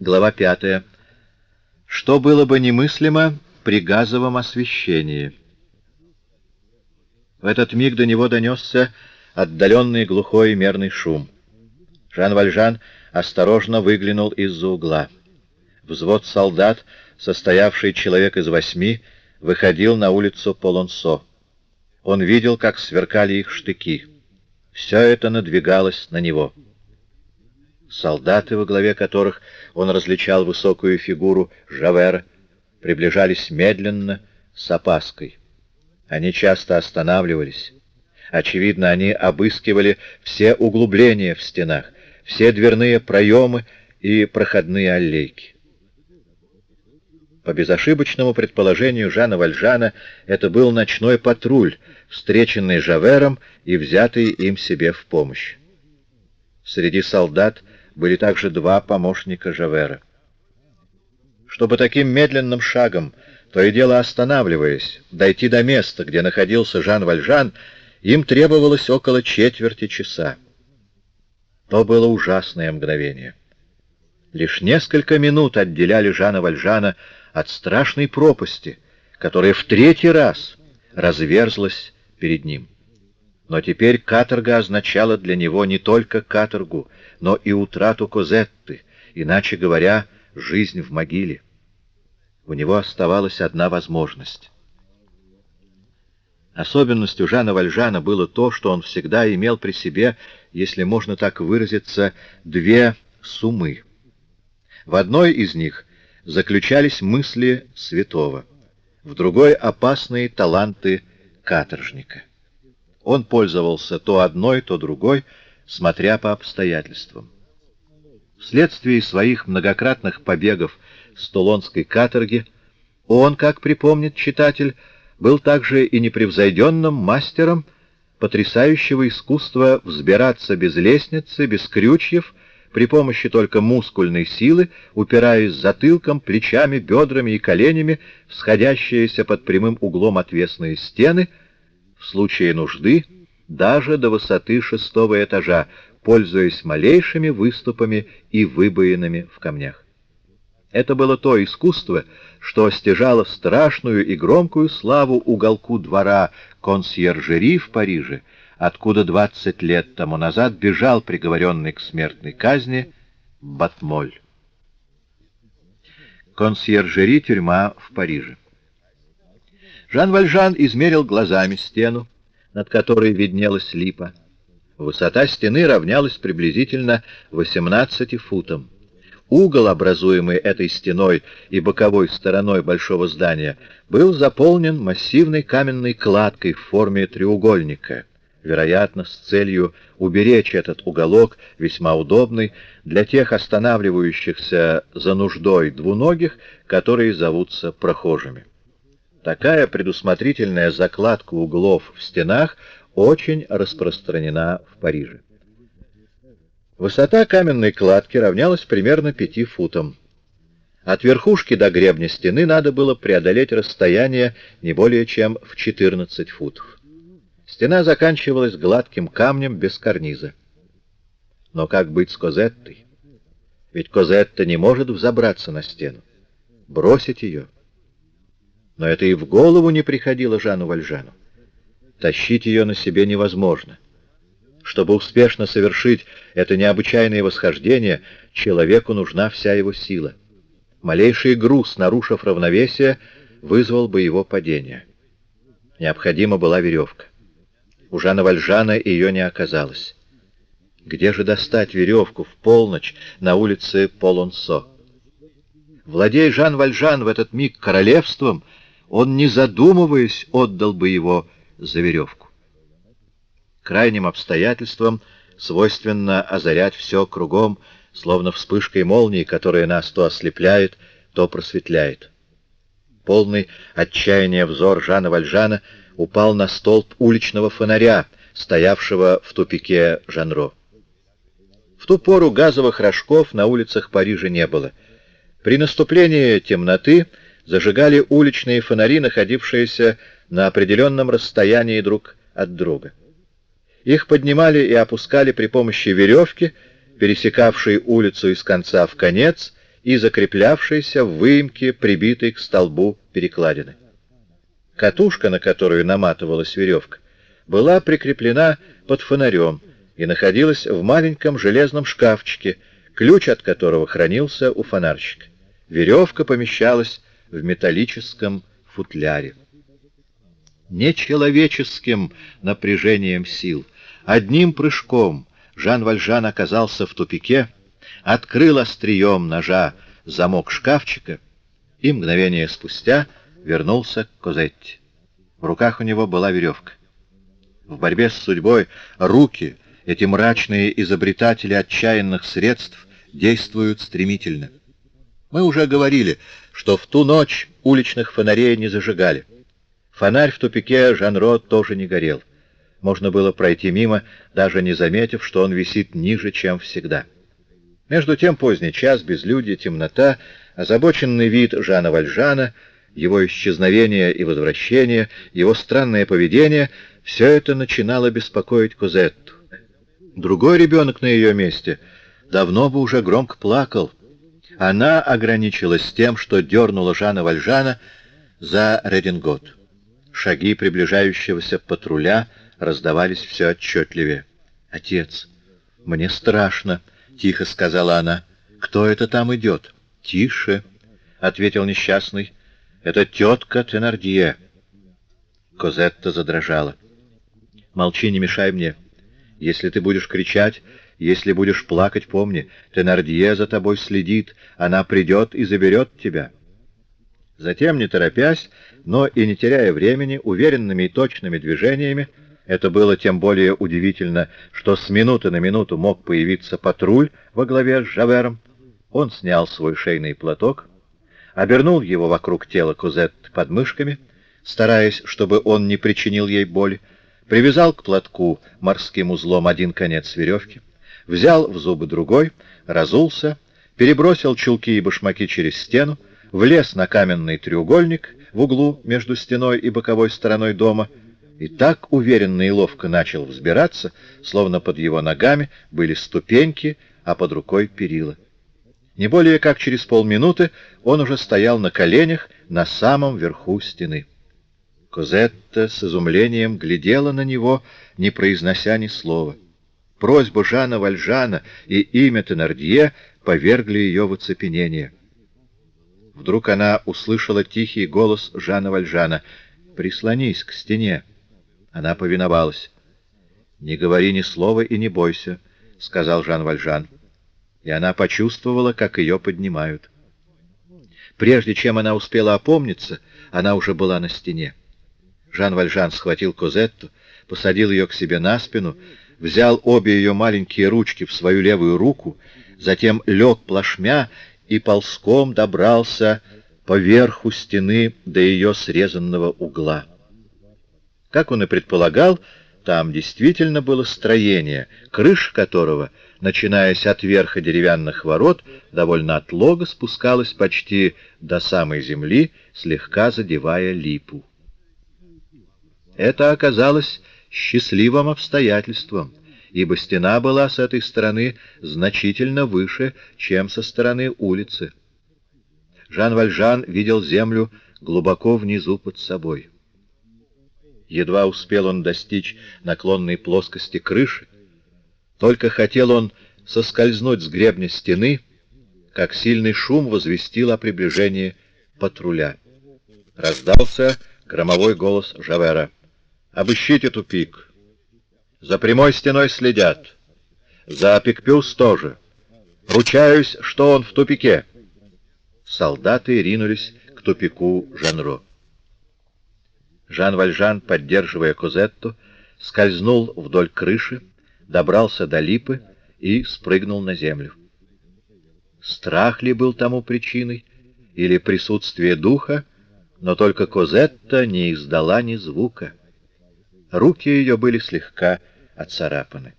Глава 5. Что было бы немыслимо при газовом освещении? В этот миг до него донесся отдаленный глухой мерный шум. Жан Вальжан осторожно выглянул из-за угла. Взвод солдат, состоявший человек из восьми, выходил на улицу Полонсо. Он видел, как сверкали их штыки. Все это надвигалось на него. Солдаты, во главе которых он различал высокую фигуру Жавера, приближались медленно, с опаской. Они часто останавливались. Очевидно, они обыскивали все углубления в стенах, все дверные проемы и проходные аллейки. По безошибочному предположению Жана Вальжана, это был ночной патруль, встреченный Жавером и взятый им себе в помощь. Среди солдат были также два помощника Жавера. Чтобы таким медленным шагом, то и дело останавливаясь, дойти до места, где находился Жан Вальжан, им требовалось около четверти часа. То было ужасное мгновение. Лишь несколько минут отделяли Жана Вальжана от страшной пропасти, которая в третий раз разверзлась перед ним. Но теперь каторга означала для него не только каторгу, но и утрату Козетты, иначе говоря, жизнь в могиле. У него оставалась одна возможность. Особенностью Жана Вальжана было то, что он всегда имел при себе, если можно так выразиться, две суммы. В одной из них заключались мысли святого, в другой — опасные таланты каторжника. Он пользовался то одной, то другой, смотря по обстоятельствам. Вследствие своих многократных побегов с Тулонской каторги он, как припомнит читатель, был также и непревзойденным мастером потрясающего искусства взбираться без лестницы, без крючьев, при помощи только мускульной силы, упираясь затылком, плечами, бедрами и коленями в сходящиеся под прямым углом отвесные стены — в случае нужды даже до высоты шестого этажа, пользуясь малейшими выступами и выбоинами в камнях. Это было то искусство, что стяжало страшную и громкую славу уголку двора консьержери в Париже, откуда 20 лет тому назад бежал приговоренный к смертной казни Батмоль. Консьержери тюрьма в Париже. Жан Вальжан измерил глазами стену, над которой виднелась липа. Высота стены равнялась приблизительно 18 футам. Угол, образуемый этой стеной и боковой стороной большого здания, был заполнен массивной каменной кладкой в форме треугольника, вероятно, с целью уберечь этот уголок, весьма удобный, для тех останавливающихся за нуждой двуногих, которые зовутся прохожими. Такая предусмотрительная закладка углов в стенах очень распространена в Париже. Высота каменной кладки равнялась примерно пяти футам. От верхушки до гребня стены надо было преодолеть расстояние не более чем в 14 футов. Стена заканчивалась гладким камнем без карниза. Но как быть с Козеттой? Ведь Козетта не может взобраться на стену. Бросить ее — но это и в голову не приходило Жану Вальжану. Тащить ее на себе невозможно. Чтобы успешно совершить это необычайное восхождение, человеку нужна вся его сила. Малейший груз, нарушив равновесие, вызвал бы его падение. Необходима была веревка. У Жана Вальжана ее не оказалось. Где же достать веревку в полночь на улице Полонсо? Владей Жан Вальжан в этот миг королевством — он, не задумываясь, отдал бы его за веревку. Крайним обстоятельством свойственно озарять все кругом, словно вспышкой молнии, которая нас то ослепляет, то просветляет. Полный отчаяния взор Жана Вальжана упал на столб уличного фонаря, стоявшего в тупике Жанро. В ту пору газовых рожков на улицах Парижа не было. При наступлении темноты зажигали уличные фонари, находившиеся на определенном расстоянии друг от друга. Их поднимали и опускали при помощи веревки, пересекавшей улицу из конца в конец и закреплявшейся в выемке, прибитой к столбу перекладины. Катушка, на которую наматывалась веревка, была прикреплена под фонарем и находилась в маленьком железном шкафчике, ключ от которого хранился у фонарщика. Веревка помещалась в металлическом футляре. Нечеловеческим напряжением сил, одним прыжком Жан Вальжан оказался в тупике, открыл острием ножа замок шкафчика и мгновение спустя вернулся к Козетте. В руках у него была веревка. В борьбе с судьбой руки, эти мрачные изобретатели отчаянных средств, действуют стремительно. Мы уже говорили, что в ту ночь уличных фонарей не зажигали. Фонарь в тупике Жанро тоже не горел. Можно было пройти мимо, даже не заметив, что он висит ниже, чем всегда. Между тем поздний час, безлюдье, темнота, озабоченный вид Жана Вальжана, его исчезновение и возвращение, его странное поведение — все это начинало беспокоить Козетту. Другой ребенок на ее месте давно бы уже громко плакал. Она ограничилась тем, что дернула Жана Вальжана за редингот. Шаги приближающегося патруля раздавались все отчетливее. «Отец, мне страшно», — тихо сказала она. «Кто это там идет?» «Тише», — ответил несчастный. «Это тетка Тенардье». Козетта задрожала. «Молчи, не мешай мне. Если ты будешь кричать, если будешь плакать, помни, Тенардье за тобой следит, она придет и заберет тебя». Затем, не торопясь, но и не теряя времени, уверенными и точными движениями, это было тем более удивительно, что с минуты на минуту мог появиться патруль во главе с Жавером, он снял свой шейный платок, обернул его вокруг тела Кузет подмышками, стараясь, чтобы он не причинил ей боли, привязал к платку морским узлом один конец веревки, взял в зубы другой, разулся, перебросил чулки и башмаки через стену, влез на каменный треугольник в углу между стеной и боковой стороной дома и так уверенно и ловко начал взбираться, словно под его ногами были ступеньки, а под рукой перила. Не более как через полминуты он уже стоял на коленях на самом верху стены. Козетта с изумлением глядела на него, не произнося ни слова. Просьба Жана Вальжана и имя Тенардье повергли ее в оцепенение. Вдруг она услышала тихий голос Жана Вальжана. «Прислонись к стене». Она повиновалась. «Не говори ни слова и не бойся», — сказал Жан Вальжан. И она почувствовала, как ее поднимают. Прежде чем она успела опомниться, она уже была на стене. Жан Вальжан схватил Козетту, посадил ее к себе на спину, взял обе ее маленькие ручки в свою левую руку, затем лег плашмя и ползком добрался по верху стены до ее срезанного угла. Как он и предполагал, там действительно было строение, крыша которого, начинаясь от верха деревянных ворот, довольно отлого спускалась почти до самой земли, слегка задевая липу. Это оказалось счастливым обстоятельством, ибо стена была с этой стороны значительно выше, чем со стороны улицы. Жан Вальжан видел землю глубоко внизу под собой. Едва успел он достичь наклонной плоскости крыши, только хотел он соскользнуть с гребня стены, как сильный шум возвестил о приближении патруля. Раздался громовой голос Жавера. Обыщите тупик. За прямой стеной следят. За Пикпюс тоже. Ручаюсь, что он в тупике. Солдаты ринулись к тупику Жанро. Жан Вальжан, поддерживая Козетту, скользнул вдоль крыши, добрался до липы и спрыгнул на землю. Страх ли был тому причиной, или присутствие духа, но только Козетта не издала ни звука. Руки ее были слегка отцарапаны.